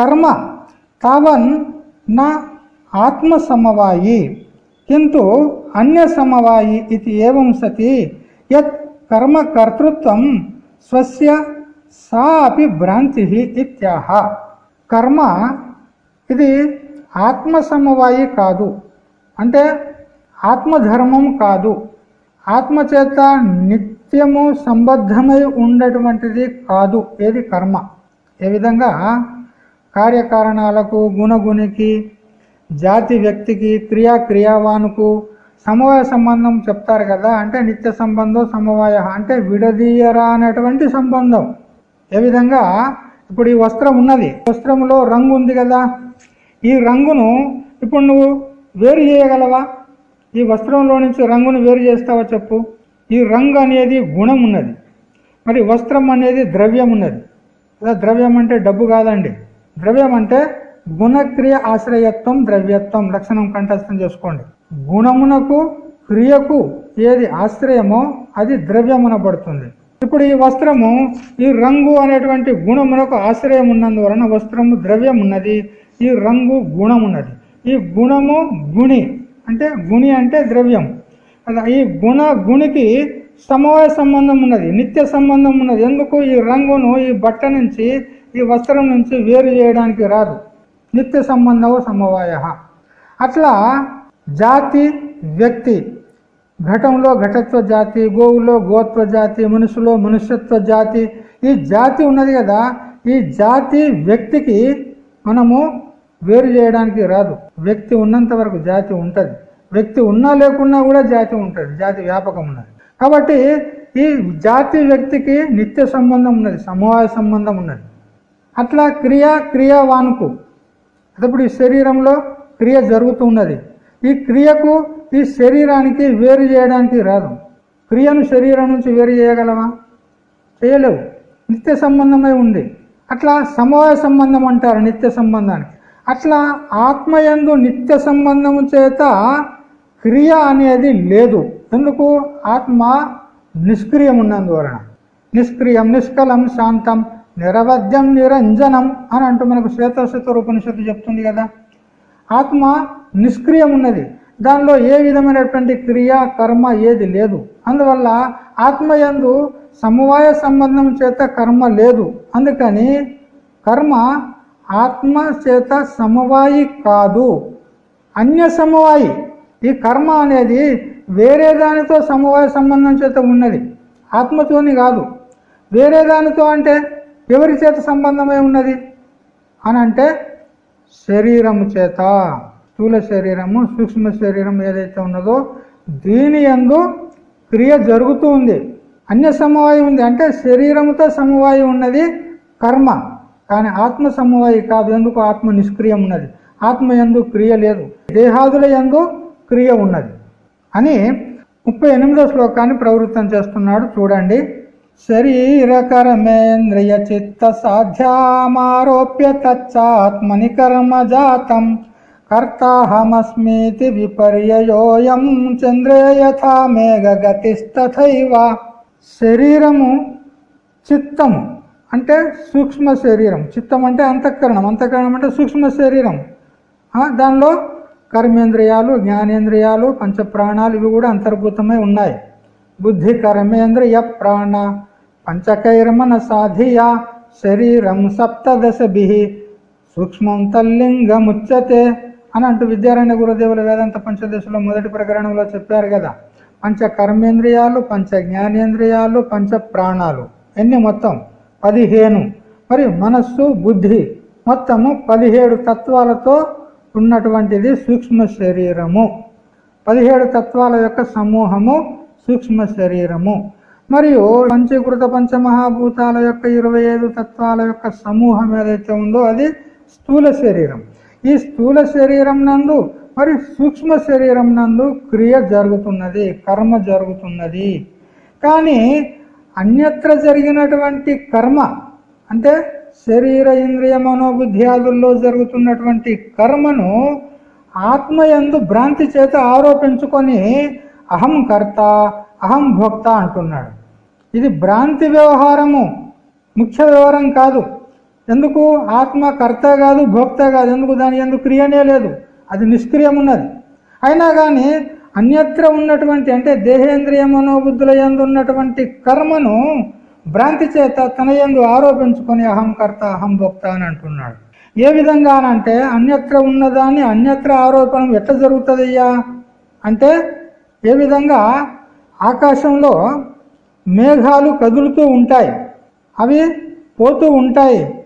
కర్మ. తావన్ నా ఆత్మసమవాయి కింటు అన్య సమవాయి ఇది ఏం సతి? యత్ కర్మ కర్తృత్వం స్వస్య సా అపి భ్రాంతి ఇత్యాహ. కర్మ ఇది ఆత్మసమవాయి కాదు. అంటే ఆత్మధర్మం కాదు. ఆత్మచేత నిత్యము సంబద్ధమై ఉండటువంటిది కాదు. ఏది కర్మ? ఏ విధంగా? కార్యకారణాలకు గుణగునికి జాతి వ్యక్తికి క్రియా క్రియావానుకు సమవాయ సంబంధం చెప్తారు కదా? అంటే నిత్య సంబంధం సమవాయ. అంటే విడదీయరా అనేటువంటి సంబంధం. ఏ విధంగా? ఇప్పుడు ఈ వస్త్రం ఉన్నది. వస్త్రంలో రంగు ఉంది కదా? ఈ రంగును ఇప్పుడు నువ్వు వేరు చేయగలవా? ఈ వస్త్రంలో నుంచి రంగును వేరు చేస్తావా చెప్పు? ఈ రంగు అనేది గుణం ఉన్నది. మరి వస్త్రం అనేది ద్రవ్యం ఉన్నది. ద్రవ్యం అంటే డబ్బు కాదండి. ద్రవ్యం అంటే గుణక్రియ ఆశ్రయత్వం ద్రవ్యత్వం. లక్షణం కంఠస్థం చేసుకోండి. గుణమునకు క్రియకు ఏది ఆశ్రయమో అది ద్రవ్యమునబడుతుంది ఇప్పుడు ఈ వస్త్రము ఈ రంగు అనేటువంటి గుణమునకు ఆశ్రయం ఉన్నందువలన వస్త్రము ద్రవ్యం ఉన్నది ఈ రంగు గుణం ఉన్నది ఈ గుణము గుణి అంటే గుణి అంటే ద్రవ్యం. అలా ఈ గుణ గుణికి సమవాయ సంబంధం ఉన్నది నిత్య సంబంధం ఉన్నది. ఎందుకు? ఈ రంగును ఈ బట్ట నుంచి ఈ వస్త్రం నుంచి వేరు చేయడానికి రాదు. నిత్య సంబంధవ సమవాయ. అట్లా జాతి వ్యక్తి ఘటంలో ఘటత్వ జాతి గోవులో గోత్వ జాతి మనుషులో మనుష్యత్వ జాతి ఈ జాతి ఉన్నది కదా ఈ జాతి వ్యక్తికి మనము వేరు చేయడానికి రాదు. వ్యక్తి ఉన్నంత వరకు జాతి ఉంటుంది. వ్యక్తి ఉన్నా లేకున్నా కూడా జాతి ఉంటుంది. జాతి వ్యాపకం ఉన్నది. కాబట్టి ఈ జాతి వ్యక్తికి నిత్య సంబంధం ఉన్నది సమవాయ సంబంధం ఉన్నది. అట్లా క్రియ క్రియావానుకు అప్పుడు ఈ శరీరంలో క్రియ జరుగుతూ ఉన్నది ఈ క్రియకు ఈ శరీరానికి వేరు చేయడానికి రాదు. క్రియను శరీరం నుంచి వేరు చేయగలవా? చేయలేవు. నిత్య సంబంధమై ఉంది. అట్లా సమవాయ సంబంధం అంటారు నిత్య సంబంధానికి. అట్లా ఆత్మయందు నిత్య సంబంధము చేత క్రియ అనేది లేదు. ఎందుకు? ఆత్మ నిష్క్రియం ఉన్నందువలన. నిష్క్రియం నిష్కలం శాంతం నిరవధ్యం నిరంజనం అని అంటూ మనకు శ్వేతశతర ఉపనిషత్తు చెప్తుంది కదా. ఆత్మ నిష్క్రియం ఉన్నది దానిలో ఏ విధమైనటువంటి క్రియ కర్మ ఏది లేదు. అందువల్ల ఆత్మయందు సమవాయ సంబంధం చేత కర్మ లేదు. అందుకని కర్మ ఆత్మ చేత సమవాయి కాదు. అన్య సమవాయి. ఈ కర్మ అనేది వేరే దానితో సమవాయ సంబంధం చేత ఉన్నది. ఆత్మతోని కాదు. వేరే దానితో అంటే ఎవరి చేత సంబంధమే ఉన్నది? అని అంటే శరీరము చేత. స్థూల శరీరము సూక్ష్మ శరీరం ఏదైతే ఉన్నదో దీని ఎందు క్రియ జరుగుతూ ఉంది. అన్య సమవాయి ఉంది. అంటే శరీరముతో సమవాయి ఉన్నది కర్మ. కానీ ఆత్మ సమవాయి కాదు. ఎందుకు ఆత్మ నిష్క్రియం ఉన్నది? ఆత్మ ఎందు క్రియ లేదు. దేహాదుల ఎందు క్రియ ఉన్నది. అని ముప్పై ఎనిమిదో శ్లోకాన్ని ప్రవృత్తం చేస్తున్నాడు. చూడండి. శరీరకర్మేంద్రియ చిత్త సాధ్యామారోప్య తచ్చాత్మని కర్మ జాతం. కర్తాహమస్మీతి విపర్యయోయం చంద్రే యథా మేఘగతిస్తథైవ. శరీరము చిత్తము అంటే సూక్ష్మ శరీరం. చిత్తం అంటే అంతఃకరణం. అంతఃకరణం అంటే సూక్ష్మ శరీరం. దానిలో కర్మేంద్రియాలు జ్ఞానేంద్రియాలు పంచప్రాణాలు ఇవి కూడా అంతర్భూతమై ఉన్నాయి. బుద్ధి కర్మేంద్రియ ప్రాణ పంచకైర్మన సాధియా శరీరం సప్తదశభి. సూక్ష్మం తల్లింగముచ్చతే అని అంటూ విద్యారాయణ గురుదేవులు వేదాంత పంచదశలో మొదటి ప్రకరణంలో చెప్పారు కదా. పంచ కర్మేంద్రియాలు పంచ జ్ఞానేంద్రియాలు పంచ ప్రాణాలు. ఎన్ని మొత్తం? పదిహేను. మరి మనస్సు బుద్ధి మొత్తము పదిహేడు తత్వాలతో ఉన్నటువంటిది సూక్ష్మ శరీరము. పదిహేడు తత్వాల యొక్క సమూహము సూక్ష్మ శరీరము. మరియు పంచీకృత పంచమహాభూతాల యొక్క ఇరవై ఐదు తత్వాల యొక్క సమూహం ఏదైతే ఉందో అది స్థూల శరీరం. ఈ స్థూల శరీరం నందు మరి సూక్ష్మ శరీరం నందు క్రియ జరుగుతున్నది కర్మ జరుగుతున్నది. కానీ అన్యత్ర జరిగినటువంటి కర్మ అంటే శరీర ఇంద్రియ మనోబుద్ధ్యాదుల్లో జరుగుతున్నటువంటి కర్మను ఆత్మయందు భ్రాంతి చేత ఆరోపించుకొని అహం కర్త అహం భోక్త అంటున్నాడు. ఇది భ్రాంతి వ్యవహారము ముఖ్య వ్యవహారం కాదు. ఎందుకు? ఆత్మ కర్త కాదు భోక్త కాదు. ఎందుకు? దాని ఎందుకు క్రియనే లేదు. అది నిష్క్రియం ఉన్నది అయినా కానీ అన్యత్ర ఉన్నటువంటి అంటే దేహేంద్రియ మనోబుద్ధుల ఎందు ఉన్నటువంటి కర్మను భ్రాంతి చేత తన ఎందు ఆరోపించుకొని అహం కర్త అహం భోక్త అని అంటున్నాడు. ఏ విధంగా అంటే అన్యత్ర ఉన్నదాన్ని అన్యత్ర ఆరోపణం ఎట్లా జరుగుతుందయ్యా? అంటే ఏ విధంగా? ఆకాశంలో మేఘాలు కదులుతూ ఉంటాయి. అవి పోతూ ఉంటాయి.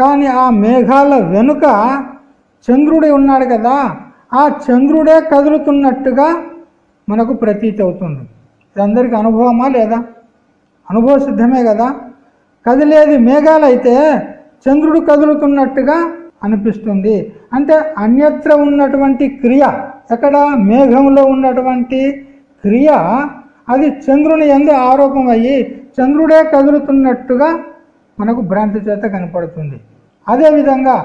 కానీ ఆ మేఘాల వెనుక చంద్రుడే ఉన్నాడు కదా ఆ చంద్రుడే కదులుతున్నట్టుగా మనకు ప్రతీతి అవుతుంది. అందరికీ అనుభవమా లేదా? అనుభవ సిద్ధమే కదా? కదిలేది మేఘాలైతే చంద్రుడు కదులుతున్నట్టుగా అనిపిస్తుంది. అంటే అన్యత్ర ఉన్నటువంటి క్రియ ఎక్కడ? మేఘంలో ఉన్నటువంటి క్రియ అది చంద్రుని ఎందు ఆరోపమయ్యి చంద్రుడే కదులుతున్నట్టుగా మనకు భ్రాంతి చేత కనపడుతుంది. అదేవిధంగా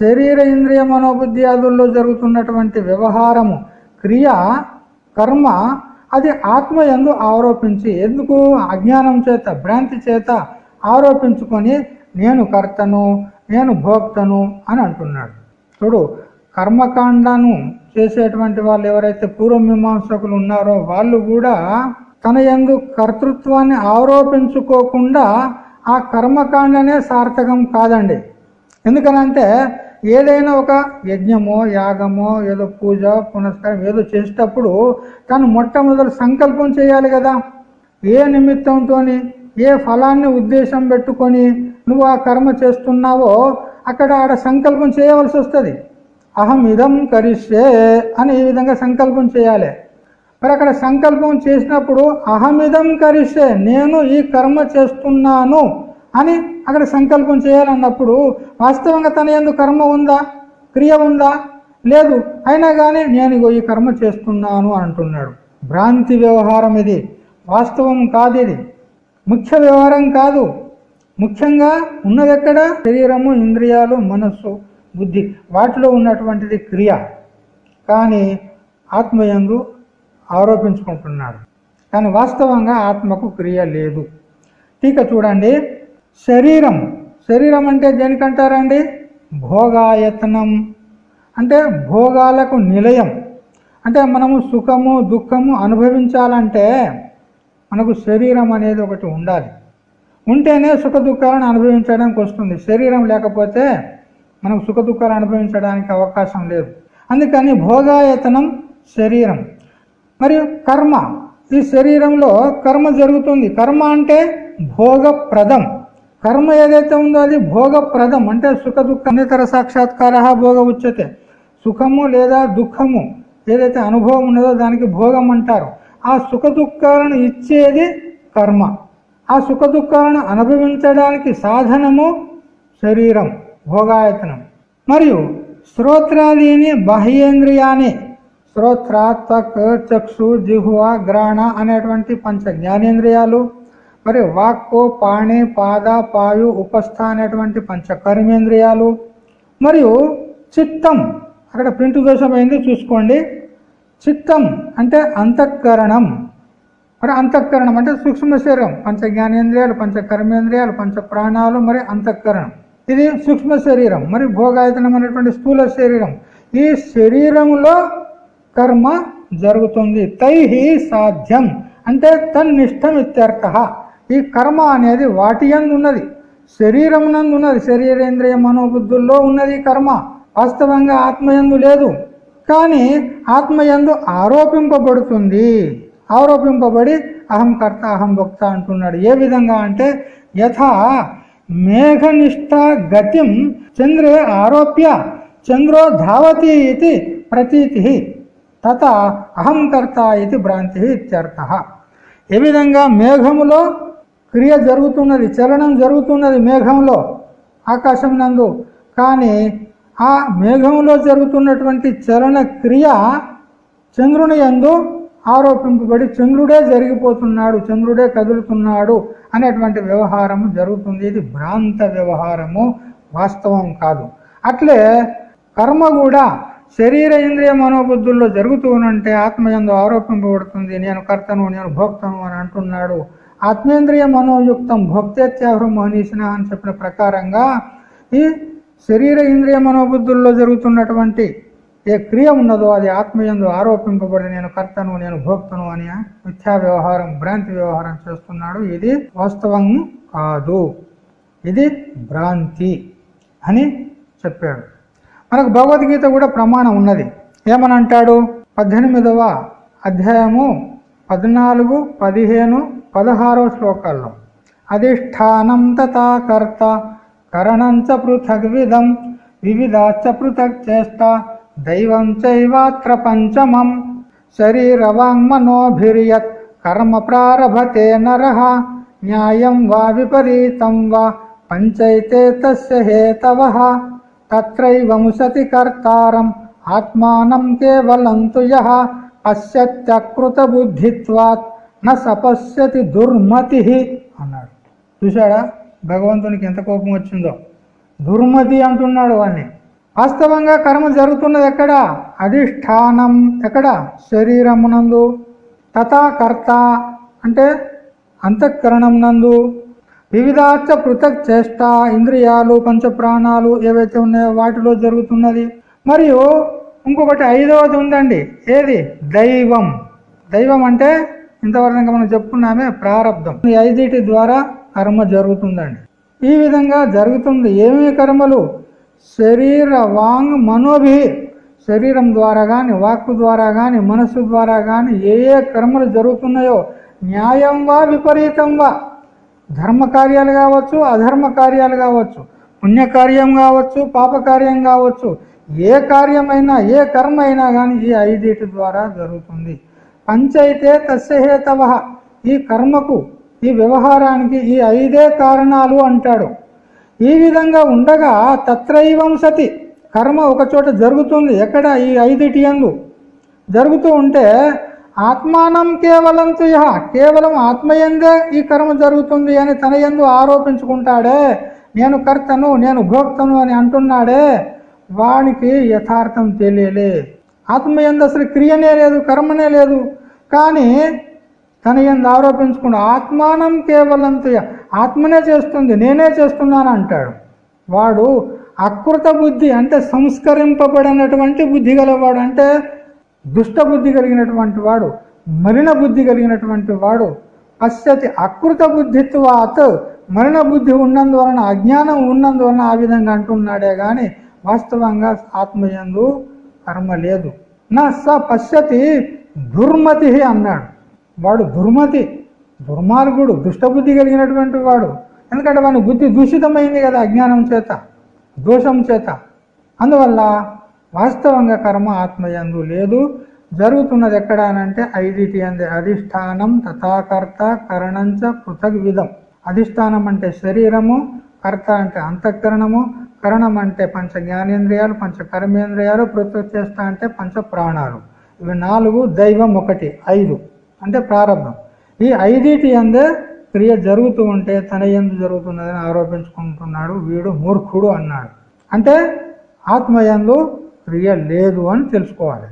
శరీర ఇంద్రియ మనోబుద్ధ్యాదుల్లో జరుగుతున్నటువంటి వ్యవహారము క్రియ కర్మ అది ఆత్మ ఎందు ఆరోపించి ఎందుకు అజ్ఞానం చేత భ్రాంతి చేత ఆరోపించుకొని నేను కర్తను నేను భోక్తను అని అంటున్నాడు. చూడు కర్మకాండను చేసేటువంటి వాళ్ళు ఎవరైతే పూర్వమీమాంసకులు ఉన్నారో వాళ్ళు కూడా తన ఎందు కర్తృత్వాన్ని ఆరోపించుకోకుండా ఆ కర్మకాండనే సార్థకం కాదండి. ఎందుకనంటే ఏదైనా ఒక యజ్ఞమో యాగమో ఏదో పూజ పునస్కారం ఏదో చేసేటప్పుడు తను మొట్టమొదటి సంకల్పం చేయాలి కదా. ఏ నిమిత్తంతో ఏ ఫలాన్ని ఉద్దేశం పెట్టుకొని నువ్వు ఆ కర్మ చేస్తున్నావో అక్కడ ఆడ సంకల్పం చేయవలసి వస్తుంది. అహం ఇదం కరిష్యే అని ఈ విధంగా సంకల్పం చేయాలి. మరి అక్కడ సంకల్పం చేసినప్పుడు అహమిదం కరిసే నేను ఈ కర్మ చేస్తున్నాను అని అక్కడ సంకల్పం చేయాలన్నప్పుడు వాస్తవంగా తన ఎందు కర్మ ఉందా? క్రియ ఉందా? లేదు. అయినా కానీ నేను ఇగో ఈ కర్మ చేస్తున్నాను అంటున్నాడు. భ్రాంతి వ్యవహారం ఇది. వాస్తవం కాదు ఇది. ముఖ్య వ్యవహారం కాదు. ముఖ్యంగా ఉన్నది ఎక్కడ? శరీరము ఇంద్రియాలు మనస్సు బుద్ధి వాటిలో ఉన్నటువంటిది క్రియ. కానీ ఆత్మయందు ఆరోపించుకుంటున్నాడు కానీ వాస్తవంగా ఆత్మకు క్రియ లేదు. టీక చూడండి. శరీరం. శరీరం అంటే దేనికంటారండి? భోగాయతనం. అంటే భోగాలకు నిలయం. అంటే మనము సుఖము దుఃఖము అనుభవించాలంటే మనకు శరీరం అనేది ఒకటి ఉండాలి. ఉంటేనే సుఖ దుఃఖాలను అనుభవించడానికి వస్తుంది. శరీరం లేకపోతే మనకు సుఖ దుఃఖాలు అనుభవించడానికి అవకాశం లేదు. అందుకని భోగాయతనం శరీరం. మరియు కర్మ. ఈ శరీరంలో కర్మ జరుగుతుంది. కర్మ అంటే భోగప్రదం. కర్మ ఏదైతే ఉందో అది భోగప్రదం. అంటే సుఖ దుఃఖ అన్నితర సాక్షాత్కార భోగ ఉచ్యతే. సుఖము లేదా దుఃఖము ఏదైతే అనుభవం ఉన్నదో దానికి భోగం అంటారు. ఆ సుఖ దుఃఖాలను ఇచ్చేది కర్మ. ఆ సుఖ దుఃఖాలను అనుభవించడానికి సాధనము శరీరం భోగాయతనం. మరియు శ్రోత్రాదీని బాహ్యేంద్రియాన్ని శ్రోత్ర త్వక్ చక్షు జిహువ గ్రాణ అనేటువంటి పంచ జ్ఞానేంద్రియాలు మరి వాక్కు పాణి పాద పాయు ఉపస్థ అనేటువంటి పంచ కర్మేంద్రియాలు మరియు చిత్తం. అక్కడ ప్రింట్ దోషమైంది చూసుకోండి. చిత్తం అంటే అంతఃకరణం. మరి అంతఃకరణం అంటే సూక్ష్మ శరీరం. పంచ జ్ఞానేంద్రియాలు పంచ కర్మేంద్రియాలు పంచ ప్రాణాలు మరి అంతఃకరణం. ఇది సూక్ష్మ శరీరం. మరి భోగాయతనం అనేటువంటి స్థూల శరీరం. ఈ శరీరంలో కర్మ జరుగుతుంది. తైహి సాధ్యం. అంటే తన్నిష్టం ఇత్యర్థ ఈ కర్మ అనేది వాటి ఉన్నది శరీరం ఉన్నది శరీరేంద్రియ మనోబుద్ధుల్లో ఉన్నది కర్మ. వాస్తవంగా ఆత్మయందు లేదు. కానీ ఆత్మయందు ఆరోపింపబడుతుంది. ఆరోపింపబడి అహం కర్త అహం భక్త అంటున్నాడు. ఏ విధంగా అంటే యథా మేఘనిష్ట గతిం చంద్రే ఆరోప్య చంద్రో ధావతి ఇది ప్రతీతి. తత అహంకర్త ఇది భ్రాంతి ఇత్యర్థ. ఏ విధంగా మేఘములో క్రియ జరుగుతున్నది చలనం జరుగుతున్నది మేఘంలో ఆకాశం నందు. కానీ ఆ మేఘంలో జరుగుతున్నటువంటి చలన క్రియ చంద్రుని యందు ఆరోపింపబడి చంద్రుడే జరిగిపోతున్నాడు చంద్రుడే కదులుతున్నాడు అనేటువంటి వ్యవహారము జరుగుతుంది. ఇది భ్రాంత వ్యవహారము వాస్తవం కాదు. అట్లే కర్మ కూడా శరీర ఇంద్రియ మనోబుద్ధుల్లో జరుగుతూ ఉంటే ఆత్మయందు ఆరోపింపబడుతుంది. నేను కర్తను నేను భోక్తను అని అంటున్నాడు. ఆత్మేంద్రియ మనోయుక్తం భోక్తేత్యాహృ మహనీసిన అని చెప్పిన ప్రకారంగా ఈ శరీర ఇంద్రియ మనోబుద్ధుల్లో జరుగుతున్నటువంటి ఏ క్రియ ఉన్నదో అది ఆత్మయందు ఆరోపింపబడి నేను కర్తను నేను భోక్తను అని మిథ్యా వ్యవహారం భ్రాంతి వ్యవహారం చేస్తున్నాడు. ఇది వాస్తవం కాదు. ఇది భ్రాంతి అని చెప్పాడు. మనకు భగవద్గీత కూడా ప్రమాణం ఉన్నది. ఏమనంటాడు? పద్దెనిమిదవ అధ్యాయము పద్నాలుగు పదిహేను పదహారో శ్లోకాల్లో. అధిష్టానం తథా కర్త కరణంచ పృథగ్విధం వివిధాచ పృథక్ చేష్ట దైవం చైవాత్ర పంచమం. శరీరవాంగ్మనోభిర్యత్ కర్మ ప్రారభతే నర న్యాయం వా విపరీతం వా పంచైతే తస్య హేతవ. తత్రైవముసతి కర్తారం ఆత్మానం కేవలం తు యః పశ్యత్యకృత బుద్ధిత్వాత్. న సపశ్యతి దుర్మతి అన్నాడు. చూశాడా? భగవంతునికి ఎంత కోపం వచ్చిందో. దుర్మతి అంటున్నాడు వాణ్ణి. వాస్తవంగా కర్మ జరుగుతున్నది ఎక్కడ? అధిష్టానం. ఎక్కడ? శరీరమునందు. తథా కర్త అంటే అంతఃకరణం నందు. వివిధాచ పృథక్ చేష్ట ఇంద్రియాలు పంచప్రాణాలు ఏవైతే ఉన్నాయో వాటిలో జరుగుతున్నది. మరియు ఇంకొకటి ఐదవది ఉందండి. ఏది? దైవం. దైవం అంటే ఇంతవరకు మనం చెప్పుకున్నామే ప్రారంధం ఈ ఐదిటి ద్వారా కర్మ జరుగుతుందండి. ఈ విధంగా జరుగుతుంది. ఏమి కర్మలు? శరీర వాంగ్ మనోభి. శరీరం ద్వారా కానీ వాక్కు ద్వారా కానీ మనస్సు ద్వారా కానీ ఏ ఏ కర్మలు జరుగుతున్నాయో న్యాయం వా విపరీతం వా? ధర్మ కార్యాలు కావచ్చు అధర్మ కార్యాలు కావచ్చు పుణ్యకార్యం కావచ్చు పాపకార్యం కావచ్చు ఏ కార్యమైనా ఏ కర్మ అయినా కానీ ఈ ఐదిటి ద్వారా జరుగుతుంది. పంచైతే తస్యహేతవ ఈ కర్మకు ఈ వ్యవహారానికి ఈ ఐదే కారణాలు అంటాడు. ఈ విధంగా ఉండగా తత్రైవం సతి కర్మ ఒకచోట జరుగుతుంది. ఎక్కడ? ఈ ఐదిటి ఎందు జరుగుతూ ఉంటే ఆత్మానం కేవలం చేయ కేవలం ఆత్మయందే ఈ కర్మ జరుగుతుంది అని తన ఎందు ఆరోపించుకుంటాడే. నేను కర్తను నేను భోక్తను అని అంటున్నాడే. వానికి యథార్థం తెలియలే. ఆత్మయందు అసలు క్రియనే లేదు కర్మనే లేదు. కానీ తన ఎందు ఆరోపించుకుంటూ ఆత్మానం కేవలం చేయ ఆత్మనే చేస్తుంది నేనే చేస్తున్నాను అంటాడు. వాడు అకృత బుద్ధి అంటే సంస్కరింపబడినటువంటి బుద్ధి గలవాడు అంటే దుష్ట బుద్ధి కలిగినటువంటి వాడు మలిన బుద్ధి కలిగినటువంటి వాడు పశ్చతి అకృత బుద్ధిత్వాత్ మలిన బుద్ధి ఉన్నందువలన అజ్ఞానం ఉన్నందువలన ఆ విధంగా అంటున్నాడే గాని వాస్తవంగా ఆత్మయందు కర్మ లేదు. నా స పశ్యతి దుర్మతి అన్నాడు. వాడు దుర్మతి దుర్మార్గుడు దుష్టబుద్ధి కలిగినటువంటి వాడు. ఎందుకంటే వాని బుద్ధి దూషితమైంది కదా అజ్ఞానం చేత దోషం చేత. అందువల్ల వాస్తవంగా కర్మ ఆత్మయందు లేదు. జరుగుతున్నది ఎక్కడ అనంటే ఐదిటి అంది అధిష్టానం తథాకర్త కరణంచ పృథక్ విధం అధిష్టానం అంటే శరీరము కర్త అంటే అంతఃకరణము కరణం అంటే పంచ జ్ఞానేంద్రియాలు పంచ కర్మేంద్రియాలు పృథక్ చేష్ట అంటే పంచ ప్రాణాలు. ఇవి నాలుగు దైవం ఒకటి ఐదు. అంటే ప్రారంభం. ఈ ఐదిటి అందే క్రియ జరుగుతూ ఉంటే తన ఎందు జరుగుతున్నదని ఆరోపించుకుంటున్నాడు వీడు మూర్ఖుడు అన్నాడు. అంటే ఆత్మయందు క్రియ లేదు అని తెలుసుకోవాలి.